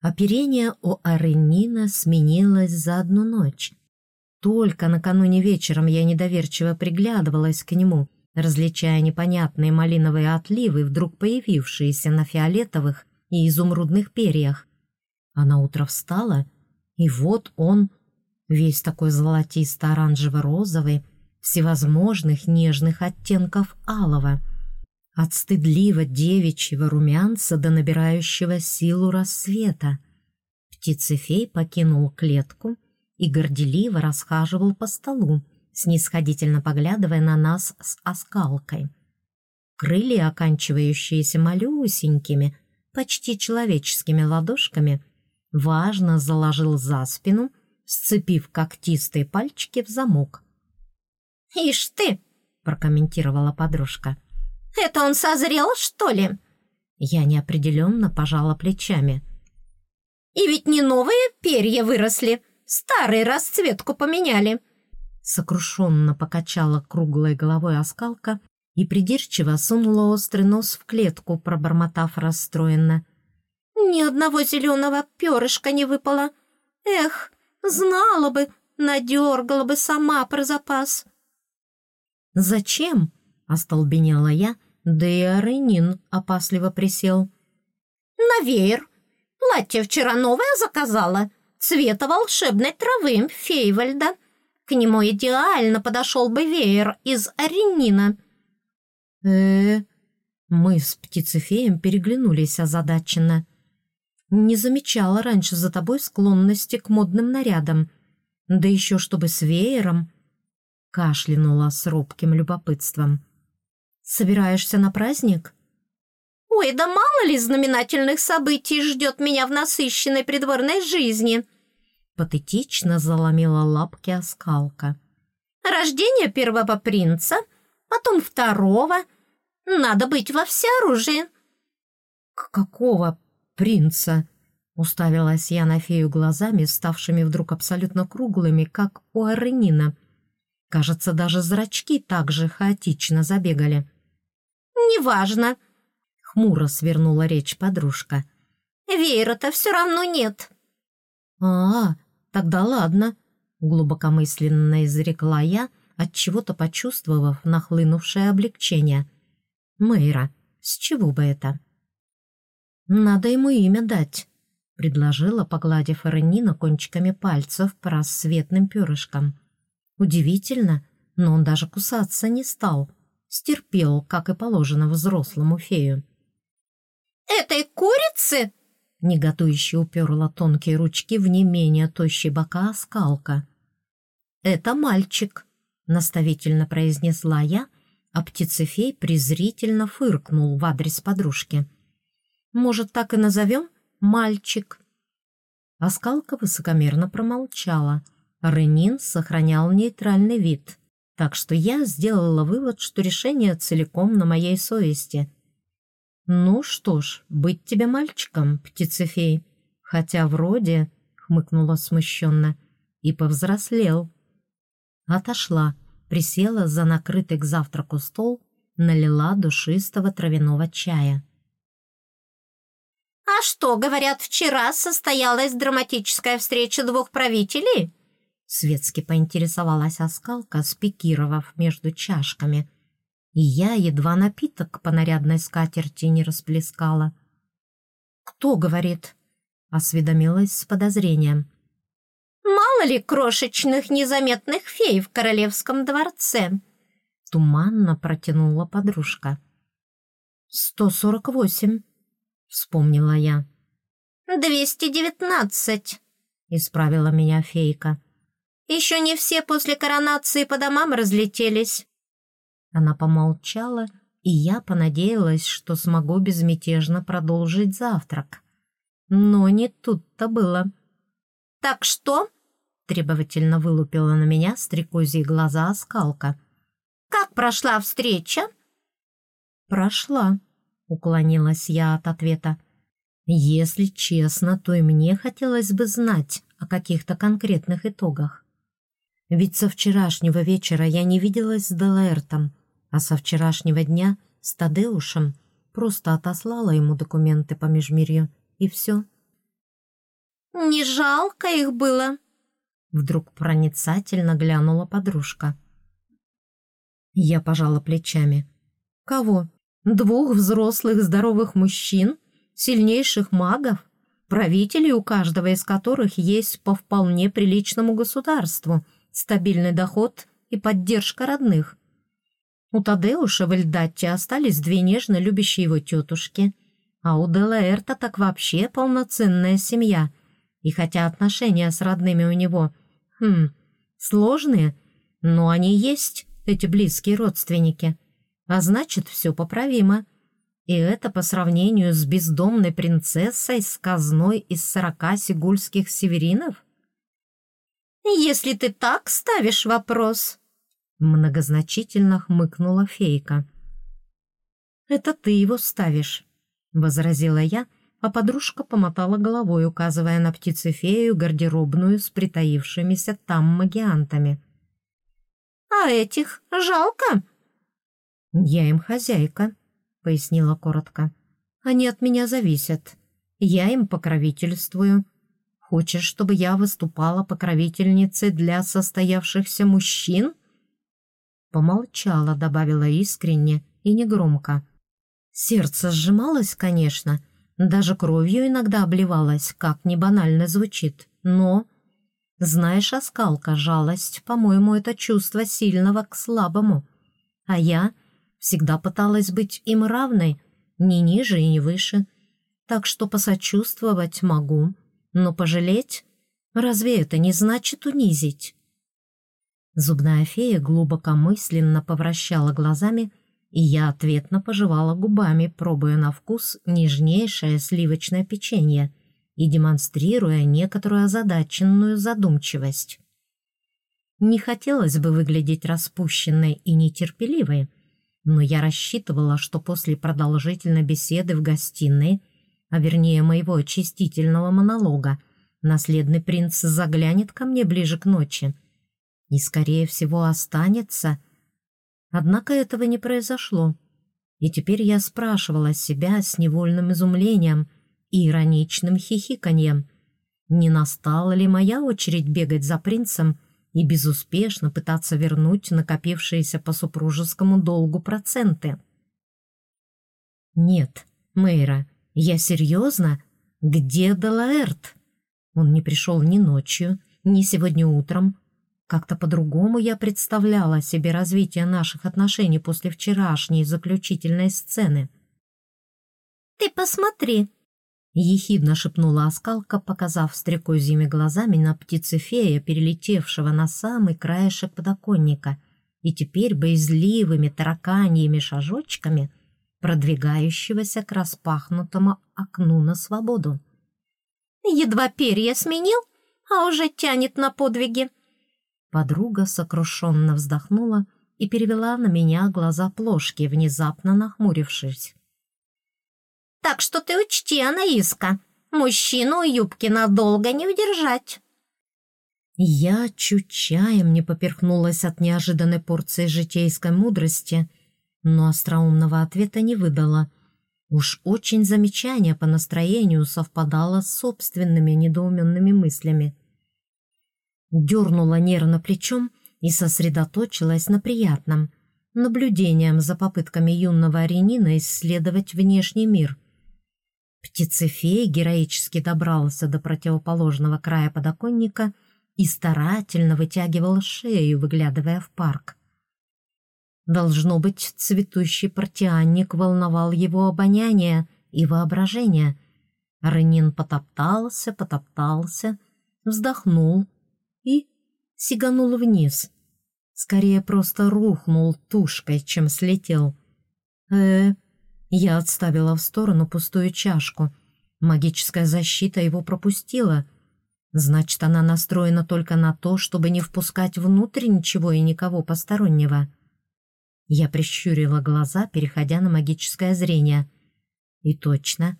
Оперение у Аренина сменилось за одну ночь. Только накануне вечером я недоверчиво приглядывалась к нему, различая непонятные малиновые отливы, вдруг появившиеся на фиолетовых и изумрудных перьях. А на утро встала, и вот он, весь такой золотисто-оранжево-розовый, всевозможных нежных оттенков алого, от стыдливо девичьего румянца до набирающего силу рассвета. Птицефей покинул клетку и горделиво расхаживал по столу, снисходительно поглядывая на нас с оскалкой. Крылья, оканчивающиеся малюсенькими, почти человеческими ладошками, важно заложил за спину, сцепив когтистые пальчики в замок. «Ишь ты!» — прокомментировала подружка. «Это он созрел, что ли?» Я неопределенно пожала плечами. «И ведь не новые перья выросли, старые расцветку поменяли!» Сокрушенно покачала круглой головой оскалка и придирчиво сунула острый нос в клетку, пробормотав расстроенно. «Ни одного зеленого перышка не выпало. Эх, знала бы, надергала бы сама про запас». «Зачем?» — остолбенела я, да и Аренин опасливо присел. «На веер. Платье вчера новое заказала, цвета волшебной травы Фейвальда. К нему идеально подошел бы веер из аренина». э Мы с птицефеем переглянулись озадаченно. Не замечала раньше за тобой склонности к модным нарядам. Да еще чтобы с веером кашлянула с робким любопытством. «Собираешься на праздник?» «Ой, да мало ли знаменательных событий ждет меня в насыщенной придворной жизни!» Патетично заломила лапки оскалка. «Рождение первого принца, потом второго. Надо быть во всеоружии». «К какого принца?» Уставилась я на фею глазами, ставшими вдруг абсолютно круглыми, как у Аренина. Кажется, даже зрачки так же хаотично забегали. «Неважно», — хмуро свернула речь подружка. «Веера-то все равно нет». «А, тогда ладно», — глубокомысленно изрекла я, отчего-то почувствовав нахлынувшее облегчение. «Мэйра, с чего бы это?» «Надо ему имя дать», — предложила, погладив Эренина кончиками пальцев по рассветным перышкам. Удивительно, но он даже кусаться не стал. Стерпел, как и положено взрослому фею. «Этой курицы?» Неготующе уперла тонкие ручки в не менее тощий бока оскалка. «Это мальчик», — наставительно произнесла я, а птицефей презрительно фыркнул в адрес подружки. «Может, так и назовем? Мальчик?» Оскалка высокомерно промолчала — Ренин сохранял нейтральный вид, так что я сделала вывод, что решение целиком на моей совести. «Ну что ж, быть тебе мальчиком, птицефей, хотя вроде...» — хмыкнула смущенно. «И повзрослел». Отошла, присела за накрытый к завтраку стол, налила душистого травяного чая. «А что, говорят, вчера состоялась драматическая встреча двух правителей?» Светски поинтересовалась оскалка, спикировав между чашками. И я едва напиток по нарядной скатерти не расплескала. «Кто говорит?» — осведомилась с подозрением. «Мало ли крошечных незаметных фей в королевском дворце!» Туманно протянула подружка. «Сто сорок восемь», — вспомнила я. «Двести девятнадцать», — исправила меня фейка. Еще не все после коронации по домам разлетелись». Она помолчала, и я понадеялась, что смогу безмятежно продолжить завтрак. Но не тут-то было. «Так что?» — требовательно вылупила на меня стрекозьи глаза оскалка. «Как прошла встреча?» «Прошла», — уклонилась я от ответа. «Если честно, то и мне хотелось бы знать о каких-то конкретных итогах. Ведь со вчерашнего вечера я не виделась с Делаэртом, а со вчерашнего дня с Тадеушем просто отослала ему документы по межмирью, и все. Не жалко их было?» Вдруг проницательно глянула подружка. Я пожала плечами. «Кого? Двух взрослых здоровых мужчин? Сильнейших магов? Правителей, у каждого из которых есть по вполне приличному государству, стабильный доход и поддержка родных. У Тадеуша в Эльдатте остались две нежно любящие его тетушки, а у Делаэрта так вообще полноценная семья. И хотя отношения с родными у него, хм, сложные, но они есть, эти близкие родственники. А значит, все поправимо. И это по сравнению с бездомной принцессой с казной из сорока сигульских северинов? «Если ты так ставишь вопрос», Многозначительно хмыкнула фейка. «Это ты его ставишь», — возразила я, а подружка помотала головой, указывая на птицефею гардеробную с притаившимися там магиантами. «А этих жалко?» «Я им хозяйка», — пояснила коротко. «Они от меня зависят. Я им покровительствую. Хочешь, чтобы я выступала покровительницей для состоявшихся мужчин?» Помолчала, добавила искренне и негромко. Сердце сжималось, конечно, даже кровью иногда обливалось, как не банально звучит, но... Знаешь, оскалка, жалость, по-моему, это чувство сильного к слабому. А я всегда пыталась быть им равной, ни ниже и не выше. Так что посочувствовать могу, но пожалеть? Разве это не значит унизить? Зубная фея глубокомысленно повращала глазами, и я ответно пожевала губами, пробуя на вкус нежнейшее сливочное печенье и демонстрируя некоторую озадаченную задумчивость. Не хотелось бы выглядеть распущенной и нетерпеливой, но я рассчитывала, что после продолжительной беседы в гостиной, а вернее моего очистительного монолога, наследный принц заглянет ко мне ближе к ночи — и, скорее всего, останется. Однако этого не произошло. И теперь я спрашивала себя с невольным изумлением и ироничным хихиканьем, не настала ли моя очередь бегать за принцем и безуспешно пытаться вернуть накопившиеся по супружескому долгу проценты. «Нет, Мэйра, я серьезно? Где Делаэрт?» Он не пришел ни ночью, ни сегодня утром, как-то по-другому я представляла себе развитие наших отношений после вчерашней заключительной сцены. «Ты посмотри!» — ехидно шепнула оскалка, показав стрекозьими глазами на птицефея, перелетевшего на самый краешек подоконника, и теперь боязливыми тараканьими шажочками продвигающегося к распахнутому окну на свободу. «Едва перья сменил, а уже тянет на подвиги!» Подруга сокрушенно вздохнула и перевела на меня глаза плошки, внезапно нахмурившись. «Так что ты учти, Анаиска, мужчину юбки надолго не удержать». Я чуть чаем не поперхнулась от неожиданной порции житейской мудрости, но остроумного ответа не выдала. Уж очень замечание по настроению совпадало с собственными недоуменными мыслями дернула нервно плечом и сосредоточилась на приятном, наблюдением за попытками юного аренина исследовать внешний мир. Птицефей героически добрался до противоположного края подоконника и старательно вытягивал шею, выглядывая в парк. Должно быть, цветущий партианник волновал его обоняние и воображение. Ренин потоптался, потоптался, вздохнул — и сиганул вниз. Скорее просто рухнул тушкой, чем слетел. э Я отставила в сторону пустую чашку. Магическая защита его пропустила. Значит, она настроена только на то, чтобы не впускать внутрь ничего и никого постороннего. Я прищурила глаза, переходя на магическое зрение. И точно.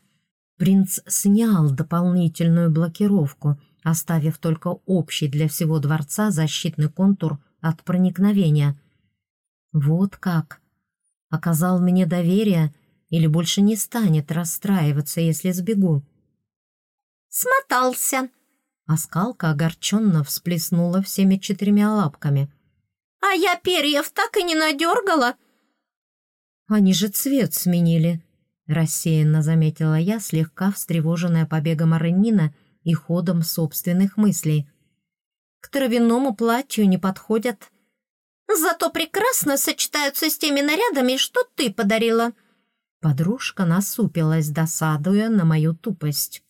Принц снял дополнительную блокировку, оставив только общий для всего дворца защитный контур от проникновения. Вот как! Оказал мне доверие или больше не станет расстраиваться, если сбегу? «Смотался!» А скалка огорченно всплеснула всеми четырьмя лапками. «А я перьев так и не надергала!» «Они же цвет сменили», — рассеянно заметила я, слегка встревоженная побегом Аренина и ходом собственных мыслей. «К травяному платью не подходят. Зато прекрасно сочетаются с теми нарядами, что ты подарила». Подружка насупилась, досадуя на мою тупость.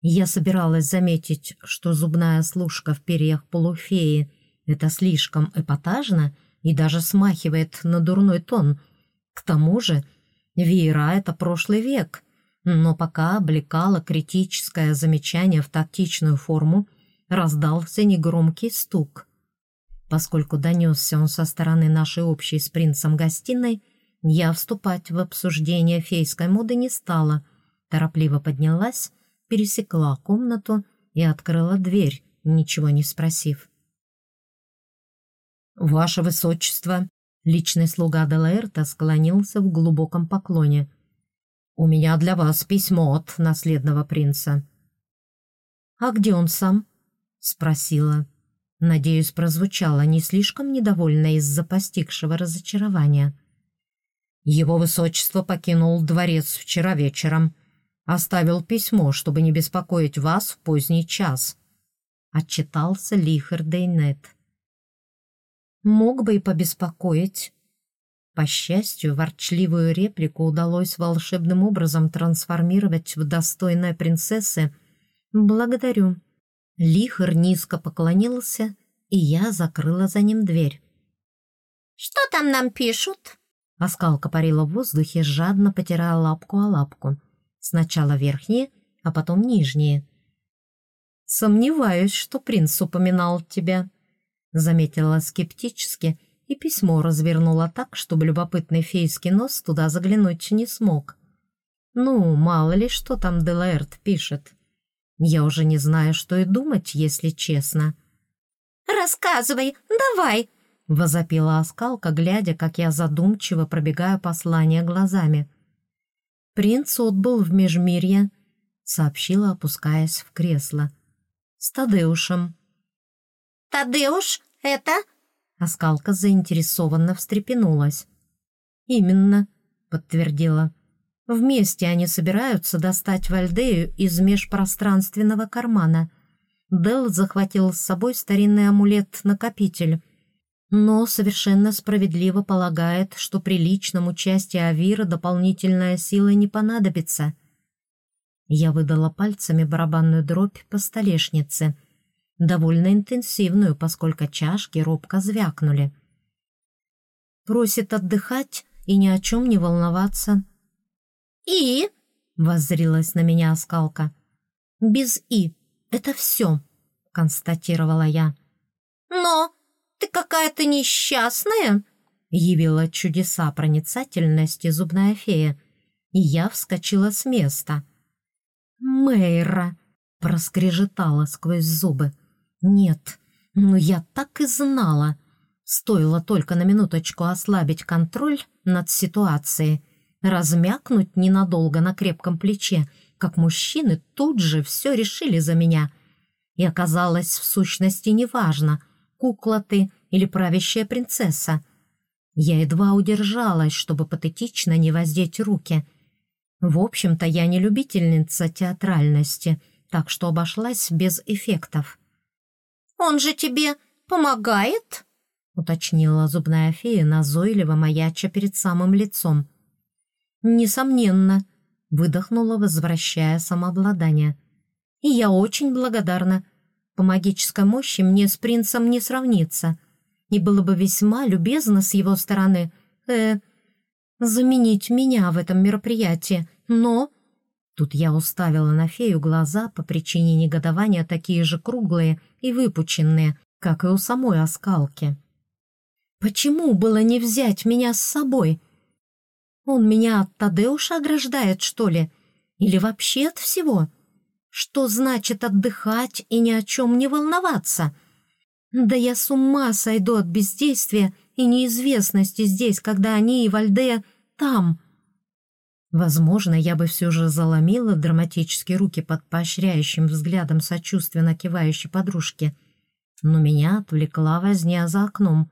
Я собиралась заметить, что зубная служка в перьях полуфеи — это слишком эпатажно и даже смахивает на дурной тон. К тому же веера — это прошлый век, но пока облекала критическое замечание в тактичную форму, раздался негромкий стук. Поскольку донесся он со стороны нашей общей с принцем гостиной, я вступать в обсуждение фейской моды не стала, торопливо поднялась пересекла комнату и открыла дверь, ничего не спросив. «Ваше Высочество!» Личный слуга Делаэрта склонился в глубоком поклоне. «У меня для вас письмо от наследного принца». «А где он сам?» — спросила. Надеюсь, прозвучало не слишком недовольно из-за постигшего разочарования. «Его Высочество покинул дворец вчера вечером», Оставил письмо, чтобы не беспокоить вас в поздний час. Отчитался Лихер Дейнет. Мог бы и побеспокоить. По счастью, ворчливую реплику удалось волшебным образом трансформировать в достойной принцессы. «Благодарю». Лихер низко поклонился, и я закрыла за ним дверь. «Что там нам пишут?» Оскалка парила в воздухе, жадно потирая лапку о лапку. Сначала верхние, а потом нижние. «Сомневаюсь, что принц упоминал тебя», — заметила скептически, и письмо развернула так, чтобы любопытный фейский нос туда заглянуть не смог. «Ну, мало ли, что там Делаэрт пишет. Я уже не знаю, что и думать, если честно». «Рассказывай, давай!» — возопила оскалка, глядя, как я задумчиво пробегаю послание глазами. «Принц отбыл в Межмирье», — сообщила, опускаясь в кресло. «С Тадеушем». «Тадеуш, это...» Оскалка заинтересованно встрепенулась. «Именно», — подтвердила. «Вместе они собираются достать Вальдею из межпространственного кармана». Дел захватил с собой старинный амулет-накопитель, но совершенно справедливо полагает, что при личном участии Авира дополнительная сила не понадобится. Я выдала пальцами барабанную дробь по столешнице, довольно интенсивную, поскольку чашки робко звякнули. Просит отдыхать и ни о чем не волноваться. «И?» — воззрилась на меня оскалка. «Без «и» — это все», — констатировала я. «Но...» ты какая-то несчастная!» явила чудеса проницательности зубная фея, и я вскочила с места. «Мэйра!» — проскрежетала сквозь зубы. «Нет, ну я так и знала!» Стоило только на минуточку ослабить контроль над ситуацией, размякнуть ненадолго на крепком плече, как мужчины тут же все решили за меня. И оказалось в сущности неважно — кукла ты или правящая принцесса. Я едва удержалась, чтобы патетично не воздеть руки. В общем-то, я не любительница театральности, так что обошлась без эффектов. «Он же тебе помогает?» — уточнила зубная фея, назойливо маяча перед самым лицом. «Несомненно», — выдохнула, возвращая самообладание. «И я очень благодарна. По магической мощи мне с принцем не сравниться, и было бы весьма любезно с его стороны э, заменить меня в этом мероприятии, но...» Тут я уставила на фею глаза по причине негодования такие же круглые и выпученные, как и у самой оскалки. «Почему было не взять меня с собой? Он меня от Тадеуша ограждает, что ли? Или вообще от всего?» Что значит отдыхать и ни о чем не волноваться? Да я с ума сойду от бездействия и неизвестности здесь, когда они и Вальдея там. Возможно, я бы все же заломила драматические руки под поощряющим взглядом сочувственно кивающей подружки, но меня отвлекла возня за окном.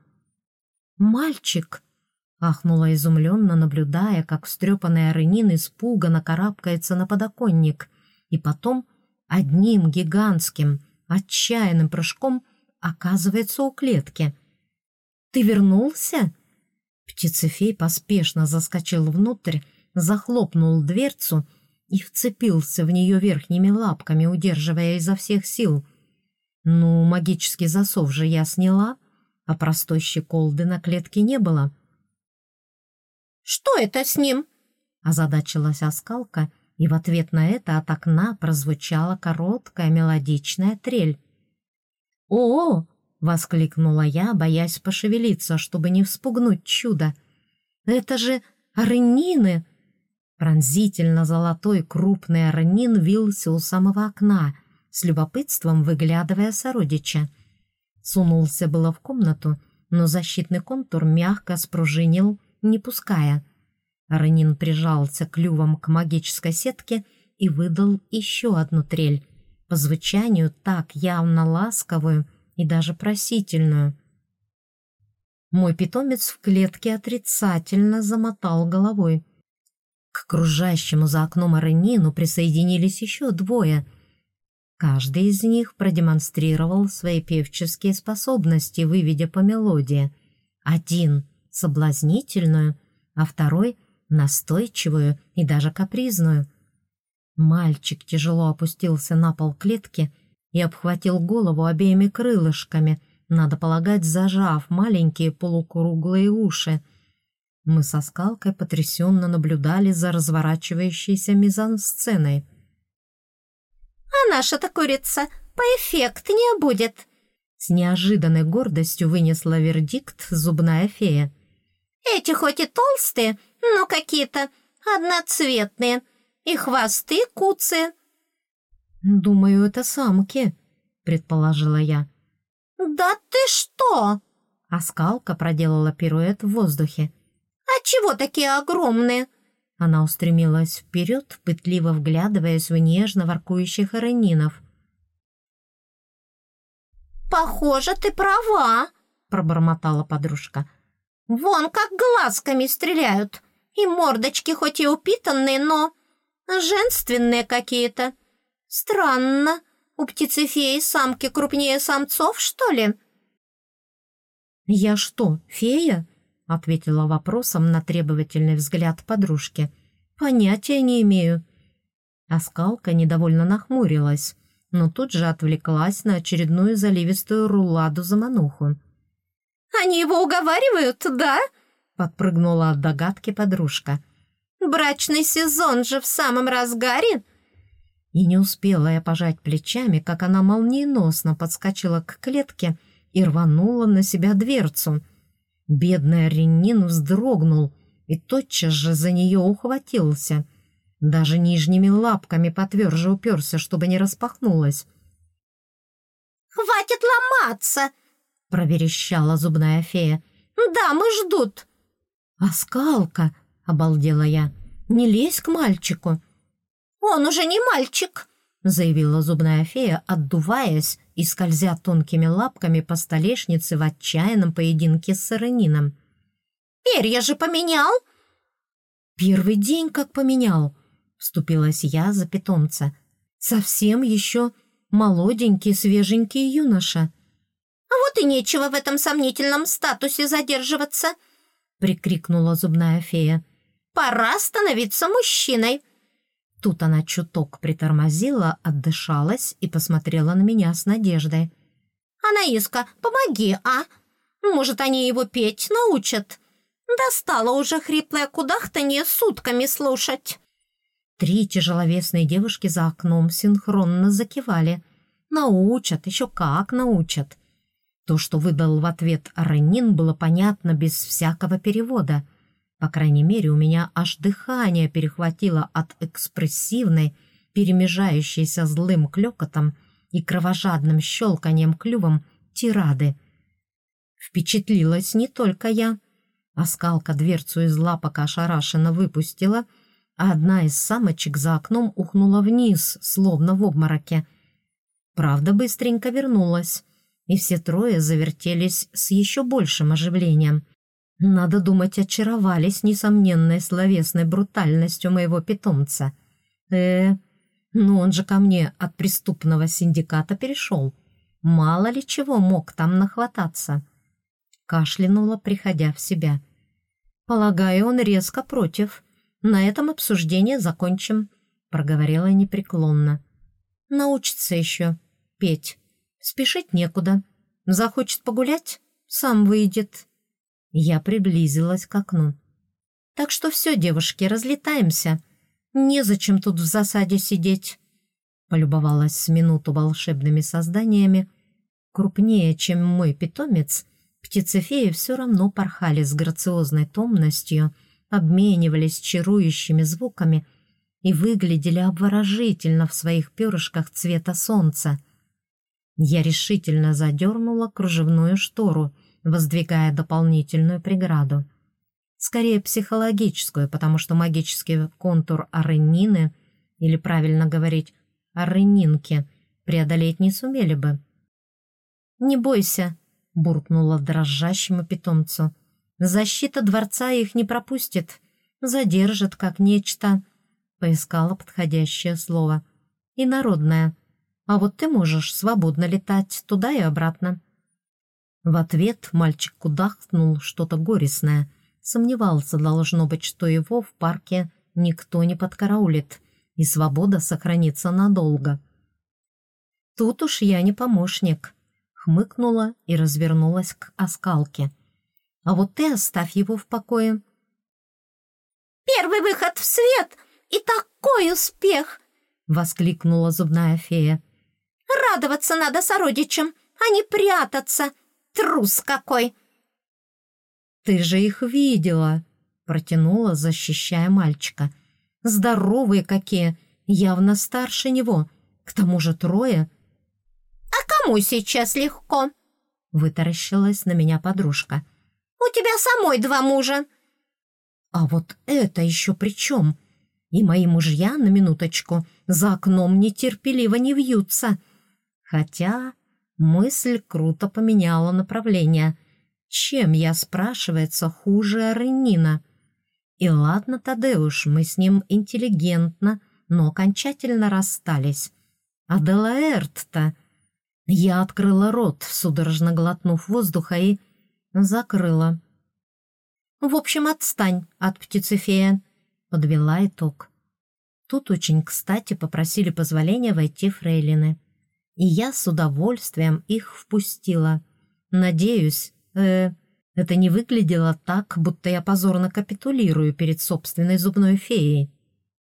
«Мальчик!» — ахнула изумленно, наблюдая, как встрепанный Аренин испуганно карабкается на подоконник, и потом одним гигантским, отчаянным прыжком оказывается у клетки. «Ты вернулся?» Птицефей поспешно заскочил внутрь, захлопнул дверцу и вцепился в нее верхними лапками, удерживая изо всех сил. Ну, магический засов же я сняла, а простой щеколды на клетке не было. «Что это с ним?» — озадачилась оскалка, и в ответ на это от окна прозвучала короткая мелодичная трель. «О!» — воскликнула я, боясь пошевелиться, чтобы не вспугнуть чудо. «Это же оранины!» Пронзительно золотой крупный оранин вился у самого окна, с любопытством выглядывая сородича. Сунулся было в комнату, но защитный контур мягко спружинил, не пуская. Оранин прижался клювом к магической сетке и выдал еще одну трель, по звучанию так явно ласковую и даже просительную. Мой питомец в клетке отрицательно замотал головой. К кружащему за окном Аренину присоединились еще двое. Каждый из них продемонстрировал свои певческие способности, выведя по мелодии. Один — соблазнительную, а второй — настойчивую и даже капризную. Мальчик тяжело опустился на пол клетки и обхватил голову обеими крылышками, надо полагать, зажав маленькие полукруглые уши — мы со скалкой потрясенно наблюдали за разворачивающейся мизансценой. «А наша-то курица поэффектнее будет!» С неожиданной гордостью вынесла вердикт зубная фея. «Эти хоть и толстые, но какие-то одноцветные, и хвосты куцые». «Думаю, это самки», — предположила я. «Да ты что?» А скалка проделала пируэт в воздухе. «А чего такие огромные?» Она устремилась вперед, пытливо вглядываясь в нежно воркующих оранинов. «Похоже, ты права», — пробормотала подружка. «Вон как глазками стреляют, и мордочки хоть и упитанные, но женственные какие-то. Странно, у птицефеи самки крупнее самцов, что ли?» «Я что, фея?» Ответила вопросом на требовательный взгляд подружки. «Понятия не имею». Оскалка недовольно нахмурилась, но тут же отвлеклась на очередную заливистую руладу за мануху. «Они его уговаривают, да?» — подпрыгнула от догадки подружка. «Брачный сезон же в самом разгаре!» И не успела я пожать плечами, как она молниеносно подскочила к клетке и рванула на себя дверцу — Бедный Ренин вздрогнул и тотчас же за нее ухватился. Даже нижними лапками потверже уперся, чтобы не распахнулась. «Хватит ломаться!» — проверещала зубная фея. «Да, мы ждут!» «А скалка!» — обалдела я. «Не лезь к мальчику!» «Он уже не мальчик!» — заявила зубная фея, отдуваясь и скользя тонкими лапками по столешнице в отчаянном поединке с сыренином. «Перья же поменял!» «Первый день как поменял!» — вступилась я за питомца. «Совсем еще молоденький, свеженький юноша». «А вот и нечего в этом сомнительном статусе задерживаться!» — прикрикнула зубная фея. «Пора становиться мужчиной!» Тут она чуток притормозила, отдышалась и посмотрела на меня с надеждой. «Анаиска, помоги, а? Может, они его петь научат? Достало уже хриплое кудахтанье сутками слушать». Три тяжеловесные девушки за окном синхронно закивали. «Научат, еще как научат». То, что выдал в ответ Аранин, было понятно без всякого перевода — по крайней мере, у меня аж дыхание перехватило от экспрессивной, перемежающейся злым клёкотом и кровожадным щелканием клювом тирады. Впечатлилась не только я. Оскалка дверцу из лапок ошарашенно выпустила, а одна из самочек за окном ухнула вниз, словно в обмороке. Правда, быстренько вернулась, и все трое завертелись с еще большим оживлением. Надо думать, очаровались несомненной словесной брутальностью моего питомца. э ну он же ко мне от преступного синдиката перешел. Мало ли чего мог там нахвататься. Кашлянула, приходя в себя. Полагаю, он резко против. На этом обсуждение закончим, проговорила непреклонно. Научится еще петь. Спешить некуда. Захочет погулять — сам выйдет. Я приблизилась к окну. Так что все, девушки, разлетаемся. Незачем тут в засаде сидеть. Полюбовалась с минуту волшебными созданиями. Крупнее, чем мой питомец, птицефеи все равно порхали с грациозной томностью, обменивались чарующими звуками и выглядели обворожительно в своих перышках цвета солнца. Я решительно задернула кружевную штору, воздвигая дополнительную преграду. Скорее психологическую, потому что магический контур Аренины, или правильно говорить, Аренинки, преодолеть не сумели бы. «Не бойся», — буркнула дрожащему питомцу. «Защита дворца их не пропустит, задержит как нечто», — поискала подходящее слово. «И народное. А вот ты можешь свободно летать туда и обратно». В ответ мальчик кудахнул что-то горестное. Сомневался, должно быть, что его в парке никто не подкараулит, и свобода сохранится надолго. Тут уж я не помощник. Хмыкнула и развернулась к оскалке. А вот ты оставь его в покое. «Первый выход в свет! И такой успех!» — воскликнула зубная фея. «Радоваться надо сородичам, а не прятаться!» Трус какой!» «Ты же их видела!» — протянула, защищая мальчика. «Здоровые какие! Явно старше него. К тому же трое». «А кому сейчас легко?» — вытаращилась на меня подружка. «У тебя самой два мужа». «А вот это еще при чем? И мои мужья, на минуточку, за окном нетерпеливо не вьются. Хотя Мысль круто поменяла направление. Чем я, спрашивается, хуже Аренина? И ладно, Тадеуш, мы с ним интеллигентно, но окончательно расстались. А Делаэрт-то... Я открыла рот, судорожно глотнув воздуха, и закрыла. «В общем, отстань от птицефея», — подвела итог. Тут очень кстати попросили позволения войти фрейлины и я с удовольствием их впустила. Надеюсь, э, это не выглядело так, будто я позорно капитулирую перед собственной зубной феей.